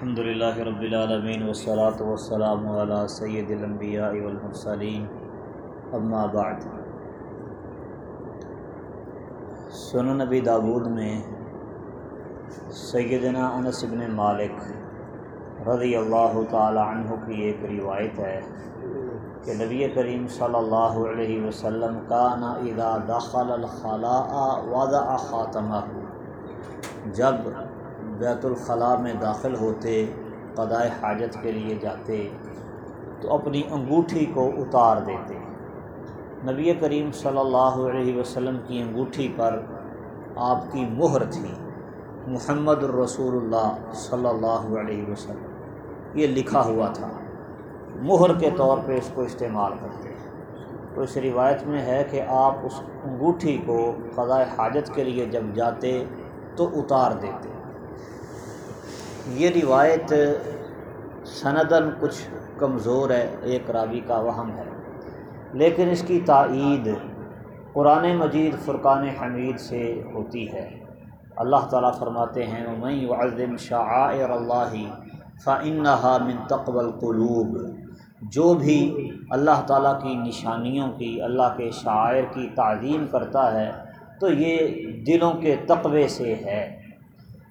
الحمد للہ رب العالمین والصلاة والسلام علی سید الانبیاء والمرسلین. اما بعد. سنن نبی داود میں سیدنا انس بن مالک رضی اللہ تعالی عنہ کی ایک روایت ہے کہ نبی کریم صلی اللہ علیہ وسلم کا نا اذا دخل الخلاء وضع خاتمہ. جب بیت الخلاء میں داخل ہوتے قضائے حاجت کے لیے جاتے، تو اپنی انگوٹھی کو اتار دیتے۔ نبی کریم صلی اللہ علیہ وسلم کی انگوٹھی پر آپ کی مہر تھی، محمد الرسول اللہ صلی اللہ علیہ وسلم۔ یہ لکھا ہوا تھا۔ مہر کے طور پہ اس کو استعمال کرتے۔ تو اس روایت میں ہے کہ آپ اس انگوٹھی کو قضائے حاجت کے لیے جب جاتے تو اتار دیتے۔ یہ روایت سندن کچھ کمزور ہے، ایک راوی کا وہم ہے۔ لیکن اس کی تائید قرآن مجید فرقان حمید سے ہوتی ہے۔ اللہ تعالیٰ فرماتے ہیں میں وعظم شعائر اللہ فنحا من تقبل قلوب جو بھی اللہ تعالیٰ کی نشانیوں کی، اللہ کے شاعر کی تعظیم کرتا ہے، تو یہ دلوں کے تقوے سے ہے۔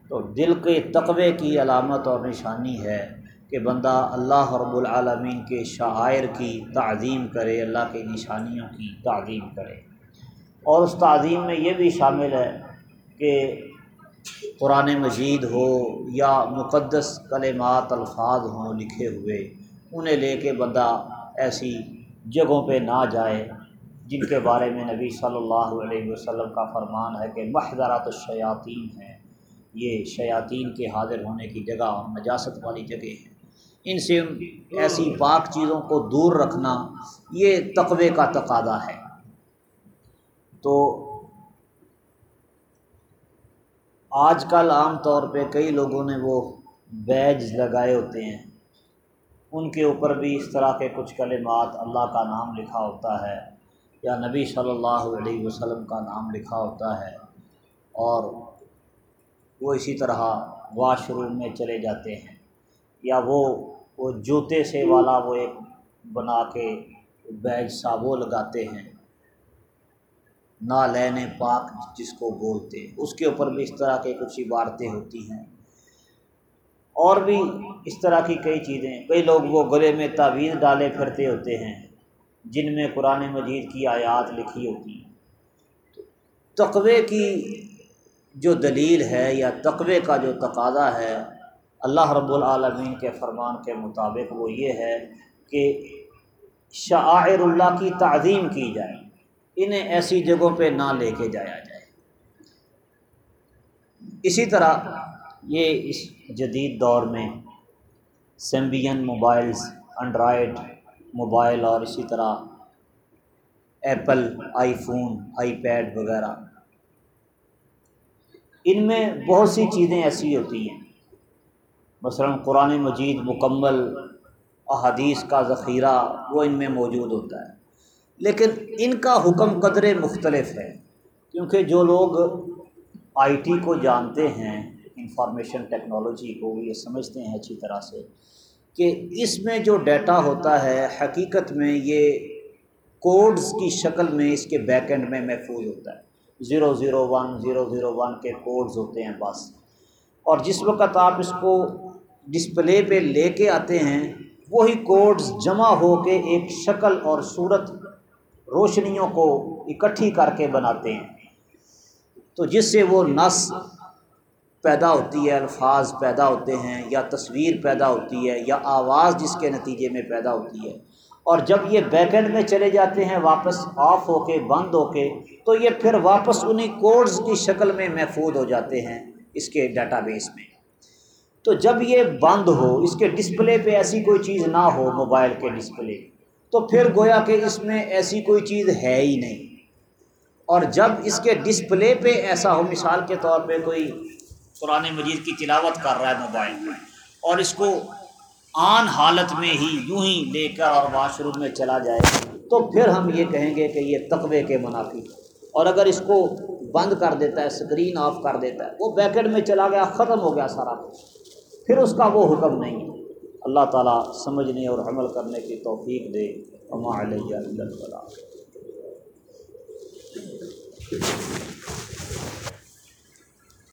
تو دل کے تقوے کی علامت اور نشانی ہے کہ بندہ اللہ رب العالمین کے شاعر کی تعظیم کرے، اللہ کے نشانیوں کی تعظیم کرے۔ اور اس تعظیم میں یہ بھی شامل ہے کہ قرآن مجید ہو یا مقدس کلمات، الفاظ ہوں، لکھے ہوئے، انہیں لے کے بندہ ایسی جگہوں پہ نہ جائے جن کے بارے میں نبی صلی اللہ علیہ وسلم کا فرمان ہے کہ محضرات الشیاطین ہیں۔ یہ شیاطین کے حاضر ہونے کی جگہ اور نجاست والی جگہ ہیں۔ ان سے ایسی پاک چیزوں کو دور رکھنا یہ تقوے کا تقاضا ہے۔ تو آج کل عام طور پہ کئی لوگوں نے وہ بیج لگائے ہوتے ہیں۔ ان کے اوپر بھی اس طرح کے کچھ کلمات اللہ کا نام لکھا ہوتا ہے یا نبی صلی اللہ علیہ وسلم کا نام لکھا ہوتا ہے۔ اور وہ اسی طرح واش روم میں چلے جاتے ہیں۔ یا وہ وہ جوتے سے والا وہ ایک بنا کے بیج سا وہ لگاتے ہیں۔ نا لین پاک جس کو بولتے اس کے اوپر بھی اس طرح کے کچھ عبارتیں ہوتی ہیں۔ اور بھی اس طرح کی کئی چیزیں۔ کئی لوگ وہ گلے میں تعویذ ڈالے پھرتے ہوتے ہیں۔ جن میں قرآن مجید کی آیات لکھی ہوتی ہیں۔ تقوے کی جو دلیل ہے یا تقوے کا جو تقاضا ہے، اللہ رب العالمین کے فرمان کے مطابق وہ یہ ہے کہ شاعر اللہ کی تعظیم کی جائے، انہیں ایسی جگہوں پہ نہ لے کے جایا جائے۔ اسی طرح یہ اس جدید دور میں سمبین موبائلز، انڈرائڈ موبائل اور اسی طرح Apple, iPhone, iPad وغیرہ ان میں بہت سی چیزیں ایسی ہوتی ہیں۔ مثلاً قرآن مجید مکمل احادیث کا ذخیرہ وہ ان میں موجود ہوتا ہے۔ لیکن ان کا حکم قدر مختلف ہے، کیونکہ جو لوگ آئی ٹی کو جانتے ہیں، انفارمیشن ٹیکنالوجی کو، یہ سمجھتے ہیں اچھی طرح سے کہ اس میں جو ڈیٹا ہوتا ہے، حقیقت میں یہ کوڈز کی شکل میں اس کے بیک اینڈ میں محفوظ ہوتا ہے۔ Zero zero one zero zero one کے کوڈز ہوتے ہیں بس۔ اور جس وقت آپ اس کو ڈسپلے پہ لے کے آتے ہیں، وہی کوڈز جمع ہو کے ایک شکل اور صورت روشنیوں کو اکٹھی کر کے بناتے ہیں۔ تو جس سے وہ نس پیدا ہوتی ہے، الفاظ پیدا ہوتے ہیں یا تصویر پیدا ہوتی ہے یا آواز جس کے نتیجے میں پیدا ہوتی ہے اور جب یہ بیک اینڈ میں چلے جاتے ہیں، واپس آف ہو کے، بند ہو کے، تو یہ پھر واپس انہیں کوڈز کی شکل میں محفوظ ہو جاتے ہیں اس کے ڈیٹا بیس میں۔ تو جب یہ بند ہو، اس کے ڈسپلے پہ ایسی کوئی چیز نہ ہو، موبائل کے ڈسپلے، تو پھر گویا کہ اس میں ایسی کوئی چیز ہے ہی نہیں۔ اور جب اس کے ڈسپلے پہ ایسا ہو، مثال کے طور پہ کوئی قرآن مجید کی تلاوت کر رہا ہے موبائل پہ اور اس کو آن حالت میں ہی یوں ہی لے کر اور واش روم میں چلا جائے، تو پھر ہم یہ کہیں گے کہ یہ تقوے کے منافی اور اگر اس کو بند کر دیتا ہے اسکرین آف کر دیتا ہے، وہ بیکٹ میں چلا گیا، ختم ہو گیا سارا۔ پھر اس کا وہ حکم نہیں۔ ہے اللہ تعالیٰ سمجھنے اور عمل کرنے کی توفیق دے۔ علیہ اللہ